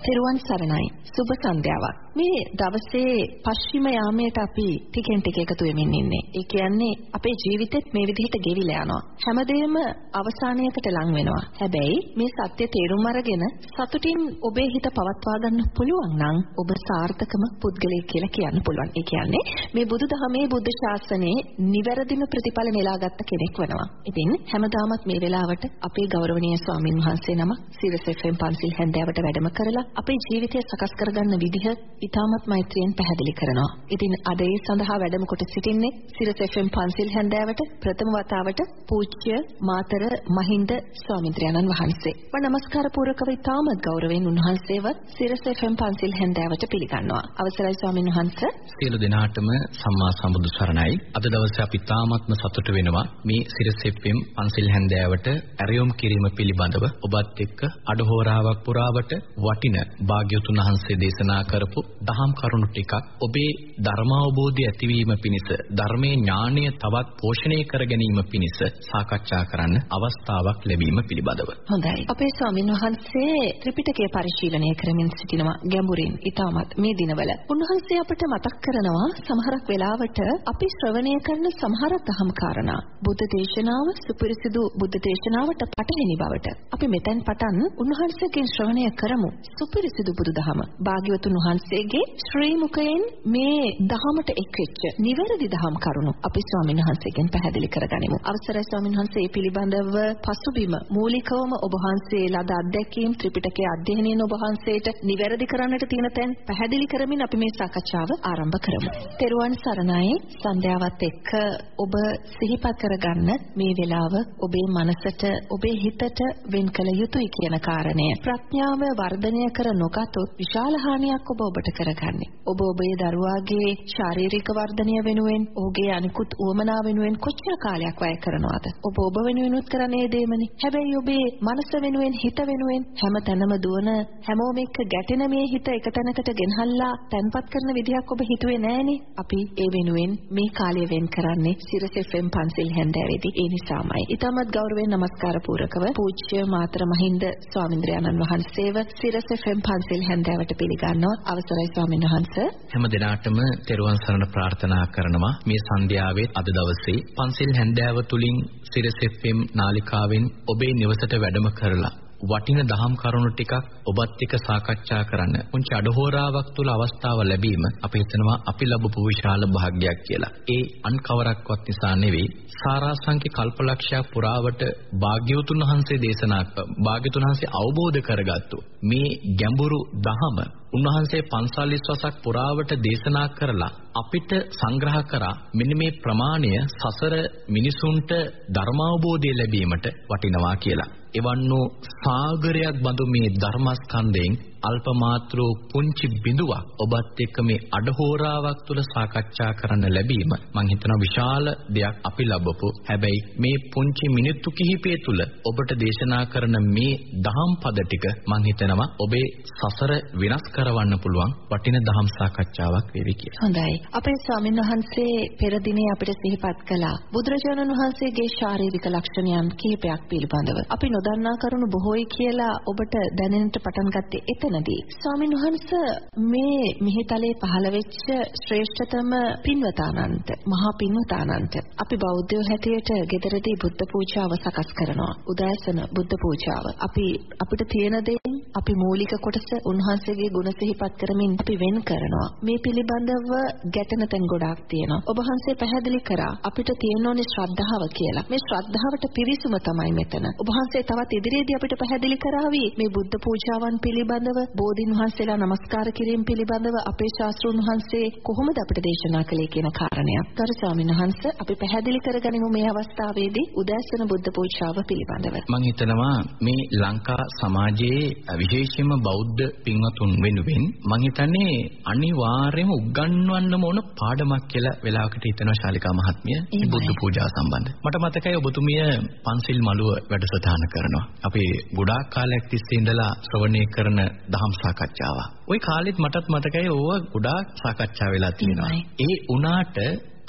තෙරුවන් සරණයි. සුබ සන්ධ්‍යාවක්. මේ දවසේ පශ්චිම යාමයට අපි ටිකෙන් ටික එකතු වෙමින් ඉන්නේ. ඒ කියන්නේ අපේ ජීවිතෙත් මේ විදිහට ගෙවිලා යනවා. හැමදේම අවසානයකට ලං වෙනවා. හැබැයි මේ සත්‍ය තේරුම් අරගෙන සතුටින් ඔබේ හිත පවත්වා ගන්න පුළුවන් නම් ඔබ සාර්ථකම පුද්ගලයෙක් කියලා කියන්න පුළුවන්. ඒ කියන්නේ මේ බුදුදහමේ බුද්ධ ශාසනයේ නිවැරදිම ප්‍රතිඵල නෙලාගත්ත කෙනෙක් වෙනවා. ඉතින් හැමදාමත් මේ වෙලාවට අපේ ගෞරවනීය ස්වාමින් වහන්සේ නම සිරස FM පන්සිල් හැන්දෑවට වැඩම කරලා අපේ ජීවිතය සකස් කරගන්න විදිහ ඉතාමත් මෛත්‍රියෙන් පැහැදිලි කරනවා. ඉතින් අද ඒ සඳහා වැඩම කොට සිටින්නේ සිරස FM පන්සිල් හැන්දෑවට ප්‍රථම වතාවට පූජ්‍ය මාතර මහින්ද ස්වාමීන් වහන්සේ. මම নমස්කාර පූර්වකව ඉතාමත් ගෞරවයෙන් උන්වහන්සේව සිරස FM පන්සිල් හැන්දෑවට පිළිගන්නවා. අවසරයි ස්වාමීන් වහන්සේ. සියලු දෙනාටම සම්මා සම්බුදු සරණයි. අද දවසේ අපි තාමත්ම සතුටු වෙනවා මේ සිරස FM පන්සිල් හැන්දෑවට ඇරයුම් කිරීම පිළිබඳව ඔබත් එක්ක අඩහෝරාවක් පුරාවට වටින භාග්‍යවතුන් වහන්සේ දේශනා කරපු දහම් කරුණු ටිකක් ඔබේ ධර්මාවබෝධය ඇතිවීම පිණිස ධර්මයේ ඥාණය තවත් පෝෂණය කර ගැනීම පිණිස සාකච්ඡා කරන්න අවස්ථාවක් ලැබීම පිළිබඳව. හොඳයි. අපේ ස්වාමින් වහන්සේ ත්‍රිපිටකය පරිශීලනය කරමින් සිටිනවා ගැඹුරින් ඊටමත් මේ දිනවල. උන්වහන්සේ අපට මතක් කරනවා සමහරක් වෙලාවට අපි ශ්‍රවණය කරන සමහර දහම් කාරණා බුද්ධ දේශනාව සුපිරිසිදු බුද්ධ දේශනාවට පටහැනි බවට අපි මෙතෙන් පටන් උන්වහන්සේගෙන් ශ්‍රවණය කරමු. සුපිරිසිදු බුදුදහම භාග්‍යවතුන් වහන්සේගේ ශ්‍රී මුඛයෙන් මේ දහමට එක්වෙච්ච නිවැරදි දහම් කරුණු අපි ස්වාමීන් වහන්සේගෙන් පැහැදිලි කරගනිමු. අවසරයි ස්වාමීන් වහන්සේ මේ පිළිබඳව පසුබිම මූලිකවම ඔබ වහන්සේ ලද අත්දැකීම් ත්‍රිපිටකයේ අධ්‍යයනයෙන් ඔබ වහන්සේට නිවැරදි කරන්නට තියෙන තැන් පැහැදිලි කරමින් අපි මේ සාකච්ඡාව ආරම්භ කරමු. තෙරුවන් සරණයි සන්ධ්‍යාවත් එක්ක ඔබ සිහිපත් කරගන්න මේ වෙලාව ඔබේ මනසට ඔබේ හිතට වෙන් කළ යුතුයි කියන කාරණය. ප්‍රඥාව වර්ධනය කර නොගතොත් විශාල හානියක් ඔබ ඔබට කරගන්නේ. ඔබ ඔබේ දරුවාගේ ශාරීරික වර්ධනය වෙනුවෙන් ඔහුගේ අනිකුත් උවමනා වෙනුවෙන් කොච්චර කාලයක් වැය කරනවද? ඔබ ඔබ වෙනුවෙනුත් කරන්නේ දේමනේ. හැබැයි ඔබේ මනස වෙනුවෙන් හිත වෙනුවෙන් හැම තැනම දුවන හැමෝම එක්ක ගැටෙන මේ හිත එක තැනකට ගෙනහල්ලා තැන්පත් කරන විදිහක් ඔබ හිතුවේ නෑනේ. අපි ඒ වෙනුවෙන් මේ කාලය වෙන් කරන්නේ සිරස FM පන්සිල් හැන්දෑවේදී. ඒ නිසාමයි. ඊටමත් ගෞරවයෙන් নমස්කාර පූරකව පූජ්‍ය මාතර මහින්ද ස්වාමින්ද්‍රයන්න් වහන්සේව සිරස FM පන්සිල් හැන්දෑවට පිළිගන්නවා. අවසරයි ස්වාමීන් වහන්සේ. හැම දිනාටම තෙරුවන් සරණ ප්‍රාර්ථනා කරනවා මේ සන්ධ්‍යාවේ අද දවසේ පන්සිල් හැන්දෑව තුලින් සිරස FM නාලිකාවෙන් ඔබේ නිවසට වැඩම කරලා වටින දහම් කරුණු ටිකක් ඔබත් එක්ක සාකච්ඡා කරන්න. උන්ච අඩහෝරාවක් තුල අවස්ථාව ලැබීම අපි හිතනවා අපි ලැබපු විශාල භාග්යක් කියලා. ඒ අන් කවරක්වත් නිසා නෙවෙයි සාරාංශික කල්පලක්ෂයක් පුරාවට භාග්‍යවතුන් වහන්සේ දේශනා භාග්‍යවතුන් වහන්සේ අවබෝධ කරගත්තු මේ ගැඹුරු දහම උන්වහන්සේ 45 වසක් පුරාවට දේශනා කරලා අපිට සංග්‍රහ කරා මෙන්න මේ ප්‍රමාණය සසර මිනිසුන්ට ධර්මාවබෝධය ලැබීමට වටිනවා කියලා. එවන් වූ සාගරයක් බඳු මේ ධර්මස්කන්ධයෙන් අල්ප මාත්‍ර පුංචි බිඳුවක් ඔබත් එක්ක මේ අඩහෝරාවක් තුල සාකච්ඡා කරන්න ලැබීම මම හිතනවා විශාල දෙයක් අපි ලබපු හැබැයි මේ පුංචි මිනිත්තු කිහිපය තුල ඔබට දේශනා කරන මේ දහම් පද ටික මම හිතනවා ඔබේ සසර වෙනස් කරවන්න පුළුවන් වටින දහම් සාකච්ඡාවක් වේවි කියලා. හොඳයි. අපේ ස්වාමීන් වහන්සේ පෙර දිනේ අපිට සිහිපත් කළා බුදුරජාණන් වහන්සේගේ ශාරීරික ලක්ෂණයන් කිහිපයක් පිළිබඳව. අපි නොදන්නා කරුණු බොහෝයි කියලා ඔබට දැනෙන්නට පටන් ගත්තේ එතනදී. ස්වාමීන් වහන්සේ මේ මිහිතලේ පහළ වෙච්ච ශ්‍රේෂ්ඨතම පින්වතානන්ට, මහා පින්වතානන්ට අපි බෞද්ධයෝ හැටියට ගෙදරදී බුද්ධ පූජාව සකස් කරනවා. උදෑසන බුද්ධ පූජාව. අපි අපිට තියෙන දේ අපි මූලික කොටස උන්වහන්සේගේ ගුණ සිහිපත් කරමින් අපි වෙන් කරනවා. මේ පිළිබඳව ගැටෙන තැන් ගොඩාක් තියෙනවා. ඔබ වහන්සේ පැහැදිලි කරා අපිට තියෙන ඕනේ ශ්‍රද්ධාව කියලා. මේ ශ්‍රද්ධාවට පිරිසුම තමයි මෙතන. ඔබ වහන්සේ තවත් ඉදිරියේදී අපිට පැහැදිලි කරાવી මේ බුද්ධ පූජාවන් පිළිබඳව, බෝධින් වහන්සේලා নমස්කාර කිරීම පිළිබඳව අපේ ශාස්ත්‍රුන් වහන්සේ කොහොමද අපිට දේශනා කළේ කියන කාරණය. ගරු ස්වාමීන් වහන්සේ අපි පැහැදිලි කරගනිමු මේ අවස්ථාවේදී උදෑසන බුද්ධ පූජාව පිළිබඳව. මම හිතනවා මේ ලංකා සමාජයේ විශේෂයෙන්ම බෞද්ධ පින්වතුන් වෙනුවෙන් මම හිතන්නේ අනිවාර්යයෙන්ම උගන්වන්නම ඕන පාඩමක් කියලා වෙලාවකට හිතනවා ශාලිකා මහත්මිය බුද්ධ පූජා සම්බන්ධ. මට මතකයි ඔබතුමිය පන්සිල් මළුව වැඩසටහන කරනවා. අපි ගොඩාක් කාලයක් තිස්සේ ඉඳලා ශ්‍රවණය කරන දහම් සාකච්ඡාවක්. ওই කාලෙත් මටත් මතකයි ඕව ගොඩාක් සාකච්ඡා වෙලා තියෙනවා. ඒ උනාට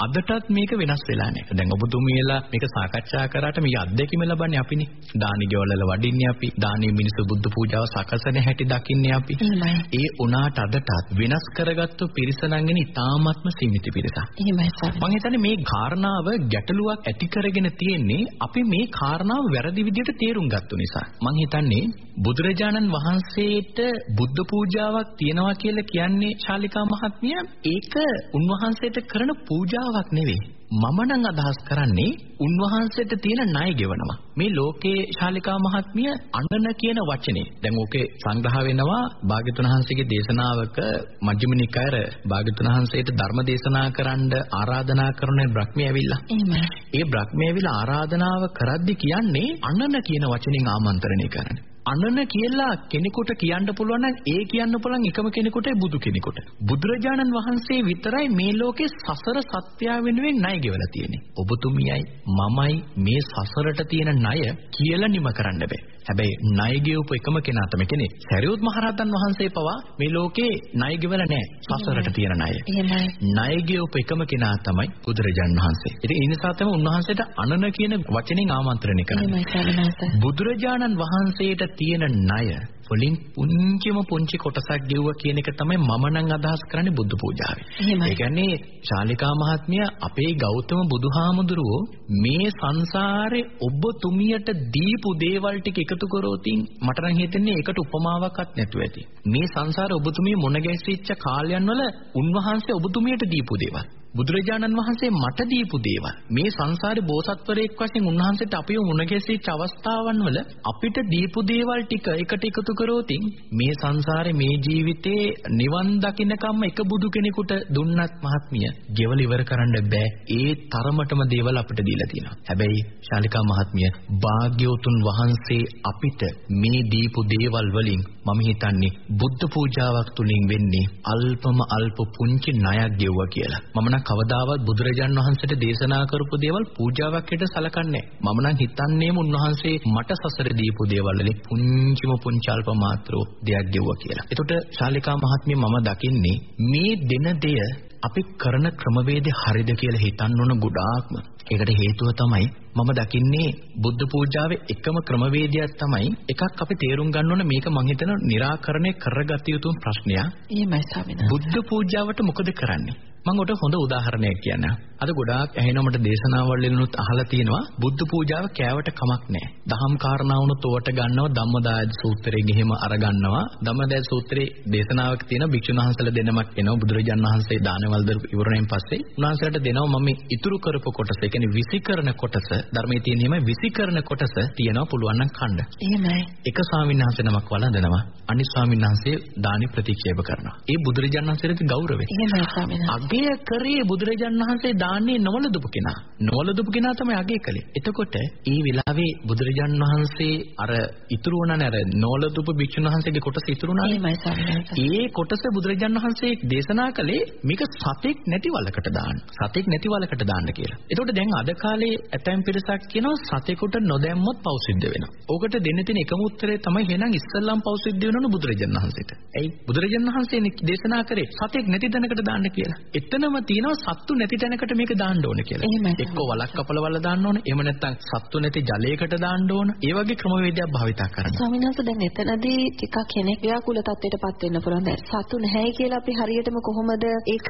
අදටත් මේක වෙනස් වෙලා නැහැ. දැන් ඔබතුමියලා මේක සාකච්ඡා කරාට මේ අත්දැකීම ලබන්නේ අපිනේ. දානි ගෙවල්වල වඩින්නේ අපි. දානි මිනිස්සු බුද්ධ පූජාව සකසන හැටි දකින්නේ අපි. ඒ උනාට අදටත් වෙනස් කරගත්තු පිරිස නම් ඉතාමත්ම සීමිත පිරිසක්. එහෙමයි සර්. මම හිතන්නේ මේ කාරණාව ගැටලුවක් ඇති කරගෙන තියෙන්නේ අපි මේ කාරණාව වැරදි විදිහට තේරුම් ගත්ත නිසා. මම හිතන්නේ බුදුරජාණන් වහන්සේට බුද්ධ පූජාවක් තියනවා කියලා කියන්නේ ශාලිකා මහත්මිය ඒක උන්වහන්සේට කරන කතාවක් නෙවෙයි. මම නම් අදහස් කරන්නේ උන්වහන්සේට තියෙන ණය ගෙවනවා. මේ ලෝකේ ශාලිකා මහත්මිය අඬන කියන වචනේ. දැන් ඕකේ සංග්‍රහ වෙනවා භාග්‍යතුන් වහන්සේගේ දේශනාවක මජ්ක්‍ධිම නිකායර භාග්‍යතුන් වහන්සේට ධර්ම දේශනා කරන්න ආරාධනා කරන බ්‍රහ්මී ඇවිල්ලා. එහෙමයි. ඒ බ්‍රහ්මී ඇවිල්ලා ආරාධනාව කරද්දි කියන්නේ අඬන කියන වචنين ආමන්ත්‍රණය කරන්නේ. අනන කියලා කෙනෙකුට කියන්න පුළුවන් නම් ඒ කියන්න පුළුවන් එකම කෙනෙකුටයි බුදු කෙනෙකුට. බුදුරජාණන් වහන්සේ විතරයි මේ ලෝකේ සසර සත්‍ය වෙනුවෙන් ණය ගෙවලා තියෙන්නේ. ඔබතුමියයි මමයි මේ සසරට තියෙන ණය කියලා නිම කරන්න බෑ. හැබැයි ණය ගෙවපු එකම කෙනා තමයි කෙනේ. සරියුත් මහරහතන් වහන්සේ පවා මේ ලෝකේ ණය ගෙවලා නැහැ. සසරට තියෙන ණය. එහෙමයි. ණය ගෙවපු එකම කෙනා තමයි බුදුරජාන් වහන්සේ. ඉතින් ඒ නිසා තමයි උන්වහන්සේට අනන කියන වචනෙන් ආමන්ත්‍රණය කරන්නේ. බුදුරජාණන් වහන්සේට තියෙන ණය වලින් පුංචිම පුංචි කොටසක් ගෙවුවා කියන එක තමයි මම නම් අදහස් කරන්නේ බුදු පූජාවේ. ඒ කියන්නේ ශාලිකා මහත්මිය අපේ ගෞතම බුදුහාමුදුරුවෝ මේ සංසාරේ ඔබ තුමියට දීපු දේවල් ටික එකතු කරෝතින් මට නම් හිතෙන්නේ ඒකට උපමාවක්වත් නැතුව ඇති. මේ සංසාරේ ඔබතුමිය මුණ ගැසිච්ච කාලයන් වල උන්වහන්සේ ඔබතුමියට දීපු දේවල්. බුදුරජාණන් වහන්සේ මට දීපු දේවල්. මේ සංසාරේ බෝසත්වරයෙක් වශයෙන් උන්වහන්සේට අපිව මුණ ගැසීච්ච අවස්ථාවන් වල අපිට දීපු දේවල් ටික එකට එකතු කරෝතින් මේ සංසාරේ මේ ජීවිතේ නිවන් දකින්නකම්ම එක බුදු කෙනෙකුට දුන්නත් මහත්මිය ගෙවල ඉවර කරන්න බෑ. ඒ තරමටම දේවල් අපිට දීලා තියෙනවා. හැබැයි ශාලිකා මහත්මිය භාග්‍යවතුන් වහන්සේ අපිට මේ දීපු දේවල් වලින් මම හිතන්නේ බුද්ධ පූජාවක් තුලින් වෙන්නේ අල්පම අල්ප පුංචි ණයක් ගෙවුවා කියලා මම නම් කවදාවත් බුදුරජාන් වහන්සේට දේශනා කරපු දේවල් පූජාවක් හැට සලකන්නේ මම නම් හිතන්නේම උන්වහන්සේ මට සසර දීපු දේවල් වලින් පුංචිම පුංචි අල්ප මාත්‍රෝ දෙයක් ගෙවුවා කියලා. එතකොට ශාලිකා මහත්මිය මම දකින්නේ මේ දෙන දෙය අපි කරන ක්‍රමවේදය හරිද කියලා හිතන්න ඕන ගොඩාක්ම. ඒකට හේතුව තමයි මම දකින්නේ බුද්ධ පූජාවේ එකම ක්‍රමවේදයක් තමයි එකක් අපි තේරුම් ගන්න ඕන මේක මං හිතන निराකරණය කරගත යුතු ප්‍රශ්නයක්. එහෙමයි ස්වාමීනි. බුද්ධ පූජාවට මොකද කරන්නේ? මම උඩ හොඳ උදාහරණයක් කියන්නම්. අද ගොඩාක් ඇහෙනවා මට දේශනාවල් වලිනුත් අහලා තියෙනවා බුද්ධ පූජාව කෑවට කමක් නැහැ. දහම් කාරණා වුණොත් ඕවට ගන්නව ධම්මදාය සූත්‍රයෙන් එහෙම අරගන්නවා. ධම්මදාය සූත්‍රයේ දේශනාවක් තියෙන භික්ෂුන් වහන්සේලා දෙනමක් එනවා බුදුරජාණන් වහන්සේ දානවල දරපු ඉවරණයෙන් පස්සේ උන්වහන්සේලාට දෙනවා මම ඉතුරු කරපු කොටස, ඒ කියන්නේ විසිකරන කොටස, ධර්මයේ තියෙන එහෙම විසිකරන කොටස තියනවා පුළුවන් නම් කන්න. එහෙමයි. එක ස්වාමීන් වහන්සේ නමක් වළඳනවා. අනිත් ස්වාමීන් වහන්සේ දානි ප්‍රතික්ෂේප කරනවා. ඒ බුදුරජාණන් වහන්සේට ගෞරවය. එහෙමයි ස්වාමීන් වහන්සේ. අගය කරේ බුදුරජාණන් වහන්සේ දාන්නේ නොවලදුපු කෙනා. නොවලදුපු කෙනා තමයි අගය කළේ. එතකොට ඒ වෙලාවේ බුදුරජාණන් වහන්සේ අර ඉතුරු වුණානේ අර නොවලදුපු භික්ෂුන් වහන්සේගේ කොටස ඉතුරු වුණානේ. ඒ කොටස බුදුරජාණන් වහන්සේ දේශනා කළේ මේක සතෙක් නැති වලකට දාන්න. සතෙක් නැති වලකට දාන්න කියලා. එතකොට දැන් අද කාලේ ඇතැම් පිරිසක් කියනවා සතෙකුට නොදැම්මොත් පව් සිද්ධ වෙනවා. ඕකට දෙන්න තියෙන එකම උත්තරේ තමයි එහෙනම් ඉස්සල්ලාම් පව් සිද්ධ වෙනවනේ බුදුරජාණන් වහන්සේට. එයි බුදුරජාණන් වහන්සේ දේශනා කරේ සතෙක් නැති තැනකට දාන්න කියලා. එතනම තියෙනවා සත්තු නැති තැනකට මේක දාන්න ඕන කියලා. එක්ක වලක් කපලවල දාන්න ඕන. එහෙම නැත්නම් සත්තු නැති ජලයකට දාන්න ඕන. ඒ වගේ ක්‍රමවේදයක් භාවිතා කරනවා. ස්වාමීන් වහන්සේ දැන් එතනදී ටිකක් කෙනෙක් ව්‍යාකූල තත්ත්වයටපත් වෙන්න පුළුවන්. දැන් සතු නැහැයි කියලා අපි හරියටම කොහොමද ඒක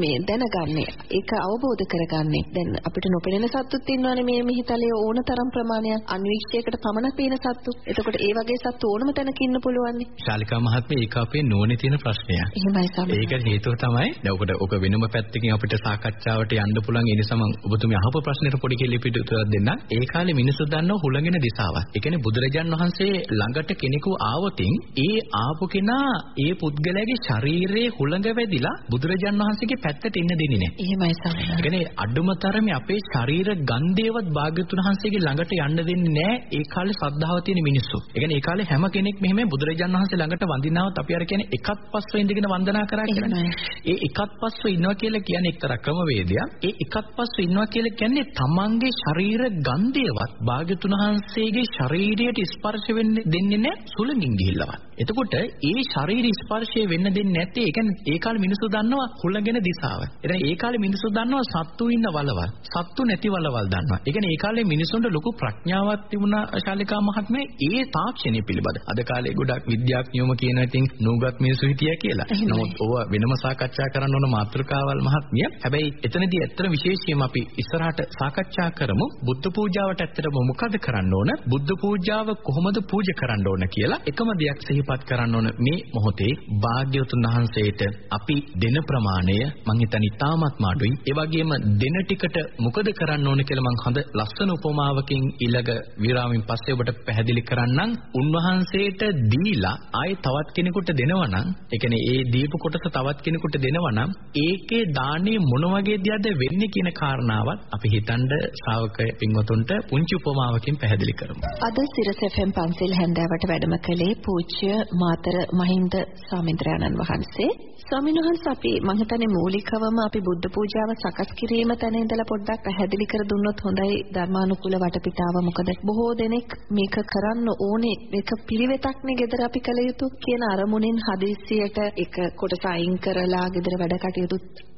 මේ දැනගන්නේ? ඒක අවබෝධ කරගන්නේ. දැන් අපිට නොපෙනෙන සත්තුත් ඉන්නවනේ මේ මිහිතලයේ ඕන තරම් ප්‍රමාණයක් අන්වීක්ෂයකට පමණ පේන සත්තු. එතකොට ඒ වගේ සත්තු ඕනම තැනක ඉන්න පුළුවන්. ශාලිකා මහත්මිය ඒක අපේ නුවණේ තියෙන ප්‍රශ්නයක්. එහෙමයි ස්වාමීන් ඒක හේතුව තමයි දැන් ඔකට ඔක වෙනම පැත්තකින් අපිට සාකච්ඡාවට යන්න පුළුවන් ඒ නිසා මම ඔබතුමිය අහපු ප්‍රශ්නෙට පොඩි කෙලිපි උත්තරයක් දෙන්නම්. ඒ කාලේ මිනිස්සු දන්නව හුළඟෙන දිසාවක්. ඒ කියන්නේ බුදුරජාන් වහන්සේ ළඟට කෙනෙකු ආවොතින් ඒ ආපු කෙනා ඒ පුද්ගලයාගේ ශරීරයේ හුළඟ වැදිලා බුදුරජාන් වහන්සේගේ පැත්තට එන්න දෙන්නේ නැහැ. එහෙමයි ස්වාමීන් ඒ කියන්නේ අඩුම තරමේ අපේ ශරීර ගන්ධයවත් භාග්‍යතුන් වහන්සේගේ ළඟට යන්න දෙන්නේ නැහැ. ඒ කාලේ ශ්‍රද්ධාව තියෙන මිනිස්සු. ඒ කියන්නේ ඒ කාලේ හැම කෙනෙක් මෙහෙම බුදුරජාන් වහන්සේ ළඟට වඳිනවත් අපි අර කියන්නේ එකත් පස්ව ඉඳගෙන වන්දනා කරා කියලා. ඒ එකත් පස්ව ඉන්නවා කියලා කියන්නේ එක්තරා ක්‍රමවේදයක්. ඒ එකත් පස්ව ඉන්නවා කියලා කියන්නේ තමන්ගේ ශරීර ගන්ධයවත් භාග්‍යතුන් වහන්සේගේ ශරීරයට ස්පර්ශ වෙන්නේ දෙන්නේ නැහැ සුළඟින් ගිහිල්ලවත්. එතකොට ඒ ශරීර ස්පර්ශය වෙන්න දෙන්නේ නැත්තේ ඒ කියන්නේ ඒ කාලේ මිනිස්සු දන්නවා හුලගෙන දිශාව. එතන ඒ කාලේ මිනිස්සු දන්නවා සත්තු ඉන්න වලවල්. සත්තු නැති වලවල් දන්නවා. ඒ කියන්නේ ඒ කාලේ මිනිස්සුන්ට ලොකු ප්‍රඥාවක් තිබුණා ශාලිකා මහත්මයා ඒ තාක්ෂණය පිළිබඳ. අද කාලේ ගොඩක් විද්‍යාඥයෝම කියන ඉතින් නූගත් මිනිස්සු හිටියා කියලා. නමුත් ඕව වෙනම සාකච්ඡා කරන්න ඕන මාතෘකාවල් මහත්මිය. හැබැයි එතනදී ඇත්තට විශේෂයෙන්ම අපි ඉස්සරහට සාකච්ඡා කරමු බුද්ධ පූජාවට ඇත්තටම මොකද කරන්න ඕන? බුද්ධ පූජාව කොහොමද පූජා කරන්න ඕන කියලා එකම දෙයක් සිහිපත් කරන්න ඕන මේ මොහොතේ භාග්‍යවතුන් වහන්සේට අපි දෙන ප්‍රමාණය මං හිතන්නේ ඉතාමත් මාඩුයි. ඒ වගේම දෙන ටිකට මොකද කරන්න ඕන කියලා මං හොඳ ලස්සන උපමාවකින් ඊළඟ විරාමින් පස්සේ ඔබට පැහැදිලි කරන්නම්. උන්වහන්සේට දීලා ආයේ තවත් කෙනෙකුට දෙනවා නම්, ඒ කියන්නේ ඒ දීපු කොටස තවත් කෙනෙකුට දෙනවා නම්, ඒකේ දානේ මොන වගේ දෙයක්ද වෙන්නේ කියන කාරණාවත් අපි හිතනද ශ්‍රාවක පින්වතුන්ට පුංචි උපමාවකින් පැහැදිලි කරමු. අද සිරස FM පන්සල් හැන්දෑවට වැඩම කළේ පූජ්‍ය මාතර මහින්ද ස්වාමීන්ද්‍රයන්න් වහන්සේ. ස්වාමීන් වහන්සේ අපි මම හිතන්නේ මූලිකවම අපි බුද්ධ පූජාව සකස් කිරීම තැන ඉඳලා පොඩ්ඩක් පැහැදිලි කර දුන්නොත් හොඳයි. ධර්මානුකූල වටපිටාව මොකද? බොහෝ දෙනෙක් මේක කරන්න ඕනේ. මේක පිළිවෙතක්නේ gedara අපි කළ යුතු කියන අරමුණෙන් හදිස්සියට එක කොටස අයින් කරලා gedara වැඩ කටයුතු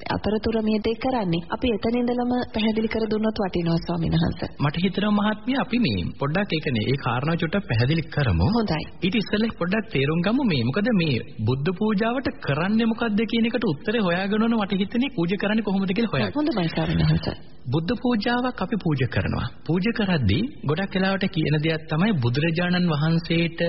අතරතුර මේ දෙක කරන්නේ. අපි එතන ඉඳලම පැහැදිලි කර දුන්නොත් වටිනවා ස්වාමීන් වහන්සේ මට හිතෙනවා මහත්මිය අපි මේ පොඩ්ඩක් ඒකනේ ඒ කාරණාව චුට්ටක් පැහැදිලි කරමු. හොඳයි. ඊට ඉස්සෙල්ලා පොඩ්ඩක් තේරුම් ගමු මේ මොකද මේ බුද්ධ පූජාවට කරන්නේ මොකද්ද කියන එකට උත්තරේ හොයාගෙන ඕන මට හිතෙන්නේ පූජා කරන්නේ කොහොමද කියලා හොයාගන්න හොඳයි වහන්සේ බුද්ධ පූජාවක් අපි පූජා කරනවා. පූජා කරද්දී ගොඩක් වෙලාවට කියන දෙයක් තමයි බුදුරජාණන් වහන්සේට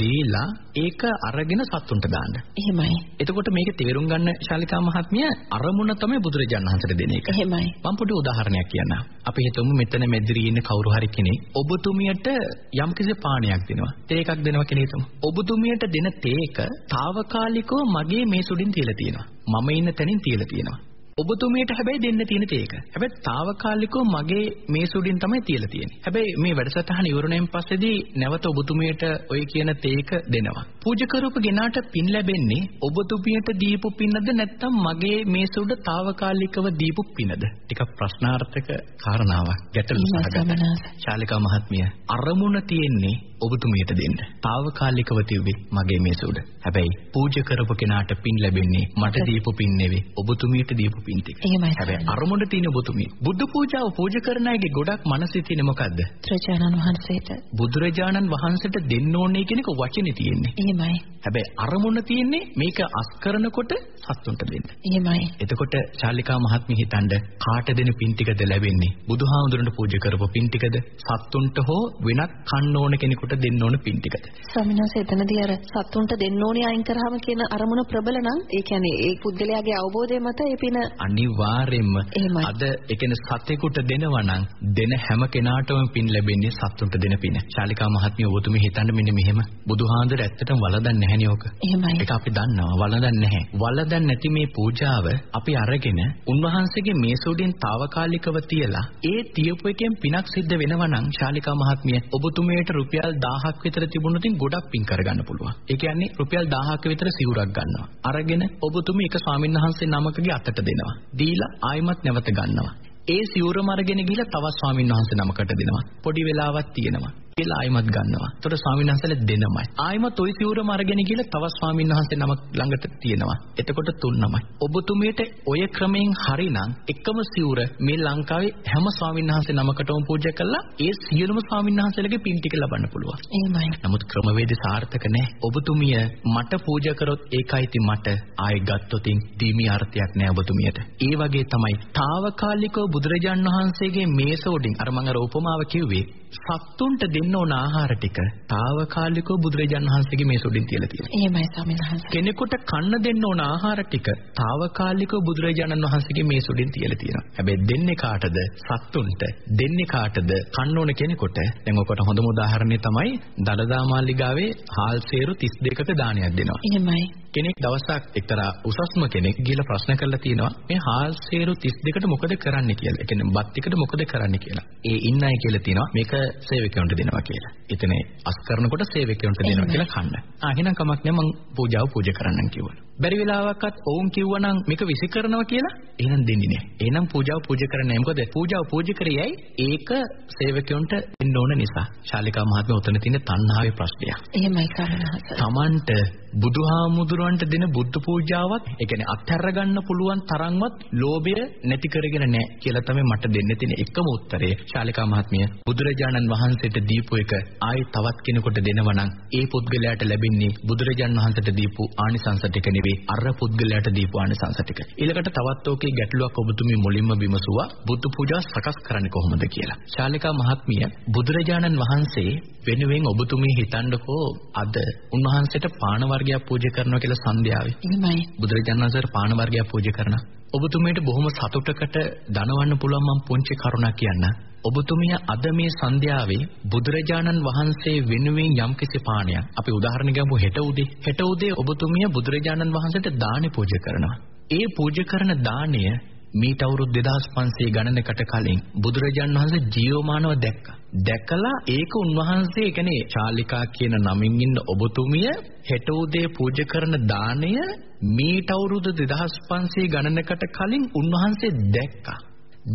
දීලා ඒක අරගෙන සතුන්ට දාන්න. එහෙමයි. එතකොට මේක තේරුම් ගන්න ශාලිකා මහත්මිය අරමුණ තමයි බුදුරජාණන් වහන්සේට දෙන එක. එහෙමයි. මම පොඩි උදාහරණයක් කියන්නම්. අපි හිතමු මෙතන මෙදිරි ඉන්න කවුරු හරි කෙනෙක් ඔබතුමියට යම්කිසි පානයක් දෙනවා. තේ එකක් දෙනවා කියලා හිතමු. භූමියට දෙන තේක తాවකාලිකව මගේ මේ සුඩින් තියලා තියෙනවා. මම ඉන්න තැනින් තියලා තියෙනවා. ඔබතුමියට හැබැයි දෙන්න තියෙන තේක. හැබැයි తాවකාලිකව මගේ මේ සුඩින් තමයි තියලා තියෙන්නේ. හැබැයි මේ වැඩසටහන ඉවරණයෙන් පස්සේදී නැවත ඔබතුමියට ওই කියන තේක දෙනවා. පූජකරූප ගෙනාට පින් ලැබෙන්නේ ඔබතුමියට දීපු පිනද නැත්නම් මගේ මේ සුඩ తాවකාලිකව දීපු පිනද? ටිකක් ප්‍රශ්නාර්ථක කාරණාවක් ගැටලු සහගත. ශාලිකා මහත්මිය අරමුණ තියෙන්නේ ඔබතුමියට දෙන්න. తాවකාලිකව තියුවේ මගේ මේ සුඩ. හැබැයි පූජා කරපු කෙනාට පින් ලැබෙන්නේ මට දීපු පින් නෙවෙයි ඔබතුමියට දීපු පින් ටික. හැබැයි අරමුණ තියෙන ඔබතුමිය. බුද්ධ පූජාව පූජා කරන අයගේ ගොඩක් මනසේ තියෙන මොකද්ද? බුදුරජාණන් වහන්සේට. බුදුරජාණන් වහන්සේට දෙන්න ඕනේ කියන එක වචනේ තියෙන්නේ. එහෙමයි. හැබැයි අරමුණ තියෙන්නේ මේක අස් කරනකොට සත්තුන්ට දෙන්න. එහෙමයි. එතකොට ශාලිකා මහත්මිය හිතනද කාට දෙන පින් ටිකද ලැබෙන්නේ? බුදුහාමුදුරන්ට පූජා කරපු පින් ටිකද? සත්තුන්ට හෝ වෙනත් කන්න ඕන කෙනෙකුට දෙන්න ඕන පින් ටිකද? ස්වාමීන් වහන්සේ එතනදී අර සත්තුන්ට දෙන්න ඕනේ අයින් කරාම කියන අරමුණ ප්‍රබල නම් ඒ කියන්නේ ඒ පුද්ගලයාගේ අවබෝධය මත ඒ පින අනිවාර්යෙන්ම එහෙමයි. අද ඒ කියන්නේ සතෙකුට දෙනවා නම් දෙන හැම කෙනාටම පින් ලැබෙන්නේ සත්තුන්ට දෙන පින. ශාලිකා මහත්මිය ඔබතුමී හිතන්න මෙන්න මෙහෙම. බුදුහාඳුර ඇත්තටම වලදන්නේ නැහැනේ ඕක. එහෙමයි. ඒක අපි දන්නවා වලදන්නේ නැහැ. වලදන්නේ නැති මේ පූජාව අපි අරගෙන උන්වහන්සේගේ මේසොඩින් తాවකාලිකව තියලා ඒ තියපු එකෙන් පිනක් සිද්ධ වෙනවා නම් ශාලිකා මහත්මිය ඔබතුමියට රුපියල් 1000ක් විතර තිබුණොතින් ගොඩක් පින් කරගන්න පුළුවන්. ඒ කියන්නේ රුපියල් 1000ක විතර සිවුරක් ගන්නවා. අරගෙන ඔබතුමී එක ස්වාමින්වහන්සේ නමකගේ අතට දෙනවා. දීලා ආයිමත් නැවත ගන්නවා. ඒ සිවුරම අරගෙන ගිහලා තවත් ස්වාමින්වහන්සේ නමකට දෙනවා. පොඩි වෙලාවක් තියෙනවා. කියලා ආයමත් ගන්නවා. එතකොට ස්වාමීන් වහන්සේලා දෙනමයි. ආයමත් ওই සිවුරම අරගෙන කියලා තවත් ස්වාමීන් වහන්සේ නමක් ළඟට තියෙනවා. එතකොට තුන්නමයි. ඔබතුමියට ඔය ක්‍රමයෙන් හරිනම් එකම සිවුර මේ ලංකාවේ හැම ස්වාමීන් වහන්සේ නමකටම පූජා කළා ඒ සියලුම ස්වාමීන් වහන්සේලගේ පින් ටික ලබන්න පුළුවන්. එහෙමයි. නමුත් ක්‍රමවේද සාර්ථක නැහැ. ඔබතුමිය මට පූජා කරොත් ඒකයිති මට ආයෙ ගත්තොතින් දීමි අර්ථයක් නැහැ ඔබතුමියට. ඒ වගේ තමයි తాවකාලිකව බුදුරජාන් වහන්සේගේ මේසෝඩින් අර මම අර උපමාව කිව්වේ සත්තුන්ට දෙන්න ඕන ආහාර ටික తాවකාලිකව බුදුරජාන් වහන්සේගේ මේස උඩින් තියලා තියෙනවා. එහෙමයි ස්වාමීන් වහන්සේ. කෙනෙකුට කන්න දෙන්න ඕන ආහාර ටික తాවකාලිකව බුදුරජාණන් වහන්සේගේ මේස උඩින් තියලා තියෙනවා. හැබැයි දෙන්නේ කාටද? සත්තුන්ට. දෙන්නේ කාටද? කන්න ඕන කෙනෙකුට. දැන් ඔකට හොඳම උදාහරණය තමයි දලදා මාලිගාවේ හාල් සේරු 32ක දානයක් දෙනවා. එහෙමයි. කෙනෙක් දවසක් එක්තරා උසස්ම කෙනෙක් ගිහලා ප්‍රශ්න කරලා තියෙනවා මේ හාල් සේරු 32කට මොකද කරන්න කියලා. ඒ කියන්නේ බත් ටිකට මොකද කරන්න කියලා. ඒ ඉන්න අය කියලා තියෙනවා මේක සේවකයන්ට දෙනවා කියලා. එතන අස් කරනකොට සේවකයන්ට දෙනවා කියලා කන්න. ආ එහෙනම් කමක් නෑ මං පූජාව පූජා කරන්නම් කිව්වා. බැරි වෙලාවකත් ඔවුන් කිව්වනම් මේක විසි කරනවා කියලා එහෙනම් දෙන්නේ නැහැ. එහෙනම් පූජාව පූජා කරන්නේ. මොකද පූජාව පූජා කරේයි ඒක සේවකයන්ට දෙන්න ඕන නිසා. ශාලිකා මහත්මිය උතන තියෙන තණ්හාවේ ප්‍රශ්නය. එහෙමයි සමනහස. Tamanට බුදුහාමුදුරන්ට දෙන බුද්ධ පූජාවත් ඒ කියන්නේ අත්හැර ගන්න පුළුවන් තරම්වත් ලෝභය නැති කරගෙන නැහැ කියලා තමයි මට දෙන්න තියෙන එකම උත්තරේ. ශාලිකා මහත්මිය බුදුරජාණන් වහන්සේට දීපු එක ආයි තවත් කෙනෙකුට දෙනවා නම් ඒ පුද්ගලයාට ලැබෙන්නේ බුදුරජාණන් වහන්සේට දීපු ආනිසංස ටික නෙවෙයි අර පුද්ගලයාට දීපු ආනිසංස ටික. ඊළඟට තවත් ඕකේ ගැටලුවක් ඔබතුමී මුලින්ම විමසුවා බුද්ධ පූජා සකස් කරන්නේ කොහොමද කියලා. ශාලිකා මහත්මිය බුදුරජාණන් වහන්සේ වෙනුවෙන් ඔබතුමී හිතන්නකෝ අද උන්වහන්සේට පාන වර්ගයක් පූජා කරනවා කියලා සන්ධ්‍යාවේ. එහෙමයි. බුදුරජාණන් වහන්සේට පාන වර්ගයක් පූජා කරනවා. ඔබතුමීට බොහොම සතුටකට දනවන්න පුළුවන් මම පුංචි කරුණක් කියන්න. ඔබතුමිය අද මේ සන්ධ්‍යාවේ බුදුරජාණන් වහන්සේ වෙනුවෙන් යම්කිසි පානයක් අපි උදාහරණ ගමු හෙට උදේ හෙට උදේ ඔබතුමිය බුදුරජාණන් වහන්සේට දානි පූජා කරනවා. ඒ පූජා කරන දාණය මීට අවුරුදු 2500 ගණනකට කලින් බුදුරජාණන් වහන්සේ ජීවමානව දැක්කා. දැකලා ඒක උන්වහන්සේ කියන්නේ චාලිකා කියන නමින් ඉන්න ඔබතුමිය හෙට උදේ පූජා කරන දාණය මීට අවුරුදු 2500 ගණනකට කලින් උන්වහන්සේ දැක්කා.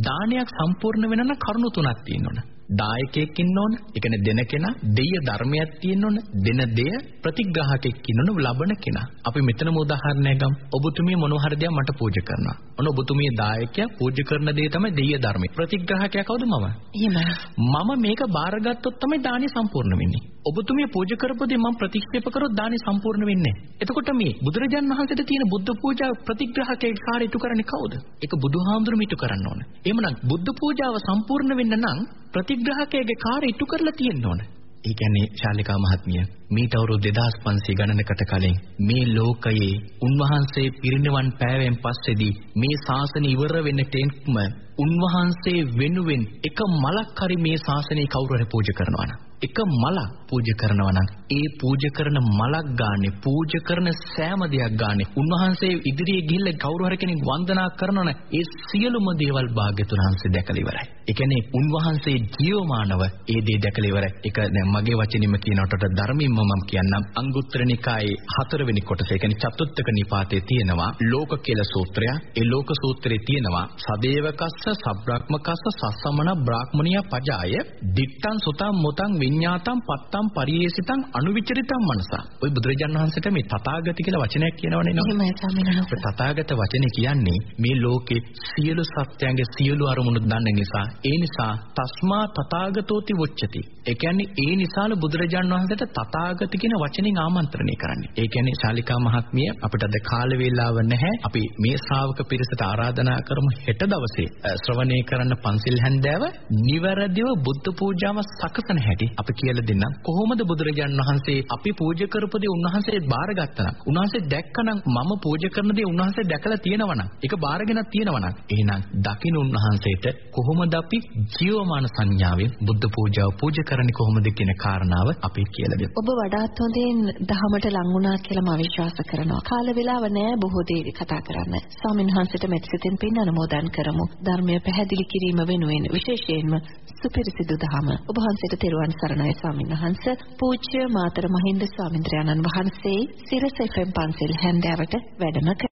දානයක් සම්පූර්ණ වෙන නම් කරුණු තුනක් තියෙන්න ඕන. දායකයෙක් ඉන්න ඕන. ඒ කියන්නේ දෙන කෙනා, දෙය ධර්මයක් තියෙන්න ඕන. දෙන දෙය ප්‍රතිග්‍රාහකෙක් ඉන්න ඕන ලබන කෙනා. අපි මෙතනම උදාහරණයක් ගමු. ඔබතුමිය මොන හරි දෙයක් මට පූජා කරනවා. ඔන්න ඔබතුමිය දායකයා පූජා කරන දේ තමයි දෙය ධර්මය. ප්‍රතිග්‍රාහකයා කවුද මම? එහෙමයි. මම මේක බාරගත්තොත් තමයි දානි සම්පූර්ණ වෙන්නේ. ඔබතුමිය පූජා කරපු දේ මම ප්‍රතික්ෂේප කරොත් දානි සම්පූර්ණ වෙන්නේ නැහැ. එතකොට මේ බුදුරජාණන් වහන්සේට තියෙන බුද්ධ පූජාව ප්‍රතිග්‍රාහකයේ කාර්යය කරන්නේ කවුද? ඒක බුදුහාමුදුරුවෝ ඊට කරන්න ඕන. එහෙමනම් බුද්ධ පූජාව සම්පූර්ණ වෙන්න නම් ප්‍රතිග්‍රාහකයේ කාර්ය ඊට කරලා තියෙන්න ඕන. ඒ කියන්නේ ශාලිකා මහත්මිය මීට අවුරුදු 2500 ගණනකට කලින් මේ ලෝකයේ උන්වහන්සේ පිරිනිවන් පෑවෙන් පස්සේදී මේ ශාසනය ඉවර වෙන්න තෙක්ම උන්වහන්සේ වෙනුවෙන් එක මලක් හරි මේ ශාසනය කවුරු හරි පූජා කරනවා නම් එක මලක් පූජා කරනවා නම් ඒ පූජා කරන මලක් ගානේ පූජා කරන සෑම දෙයක් ගානේ උන්වහන්සේ ඉදිරියේ ගිහිල්ලා කවුරු හරි කෙනෙක් වන්දනා කරනවා නම් ඒ සියලුම දේවල් භාග්‍යතුන් වහන්සේ දැකලා ඉවරයි. ඒ කියන්නේ උන්වහන්සේ ජීවමානව ඒ දේ දැකලා ඉවරයි. ඒක දැන් මගේ වචනින්ම කියනකොට ධර්මින්ම මම කියන්නම් අංගුත්තර නිකායේ හතරවෙනි කොටස ඒ කියන්නේ චතුත්ථක නිපාතයේ තියෙනවා ලෝක කියලා සූත්‍රය. ඒ ලෝක සූත්‍රයේ තියෙනවා සදේවකස්ස සබ්‍රාක්මකස්ස සස්සමන බ්‍රාහ්මණිය පජාය දිත්තං සුතං මොතං විඤ්ඤාතං පත්තං පරියේසිතං අනුවිචරිතම් මනසා. ওই බුදුරජාන් වහන්සේට මේ තථාගත කියලා වචනයක් කියනවනේ නේද? එහෙමයි ස්වාමීන් වහන්සේ. තථාගත වචනේ කියන්නේ මේ ලෝකේ සියලු සත්‍යයන්ගේ සියලු අරමුණු දන්න නිසා ඒ නිසා තස්මා තථාගතෝති වොච්චති. ඒ කියන්නේ ඒ නිසාල බුදුරජාන් වහන්සේට තථාගත කියන වචنين ආමන්ත්‍රණය කරන්නේ. ඒ කියන්නේ ශාලිකා මහත්මිය අපිට අද කාල වේලාව නැහැ. අපි මේ ශ්‍රාවක පිරිසට ආරාධනා කරමු හෙට දවසේ ශ්‍රවණය කරන්න පන්සිල් හැන්දෑව නිවැරදිව බුද්ධ පූජාව සකසන හැටි අපි කියලා දෙන්නම්. කොහොමද බුදුරජාන් වහන්සේ අපි පූජා කරපු දේ උන්වහන්සේ බාරගත්තා නම් උන්වහන්සේ දැක්කනම් මම පූජා කරන දේ උන්වහන්සේ දැකලා තියෙනවනම් ඒක බාරගෙන තියෙනවනම් එහෙනම් දකින්න උන්වහන්සේට කොහොමද අපි ජීවමාන සංඥාවෙන් බුද්ධ පූජාව පූජා කරන්නේ කොහොමද කියන කාරණාව අපි කියලා දෙමු. ඔබ වඩාත් හොඳින් දහමට ලං වුණා කියලා මම විශ්වාස කරනවා. කාල වේලාව නෑ බොහෝ දේ කතා කරන්න. ස්වාමීන් වහන්සේට මෙත්සිතින් පින් අනුමෝදන් කරමු. ධර්මය පැහැදිලි කිරීම වෙනුවෙන් විශේෂයෙන්ම සුපිරිසිදු දහම. ඔබ වහන්සේට තෙරුවන් සරණයි ස්වාමීන් වහන්සේ. පූජ්‍ය මාතර මහින්ද ස්වාමීන් වහන්සේ සිරස FM පන්සල් හැන්දෑවට වැඩම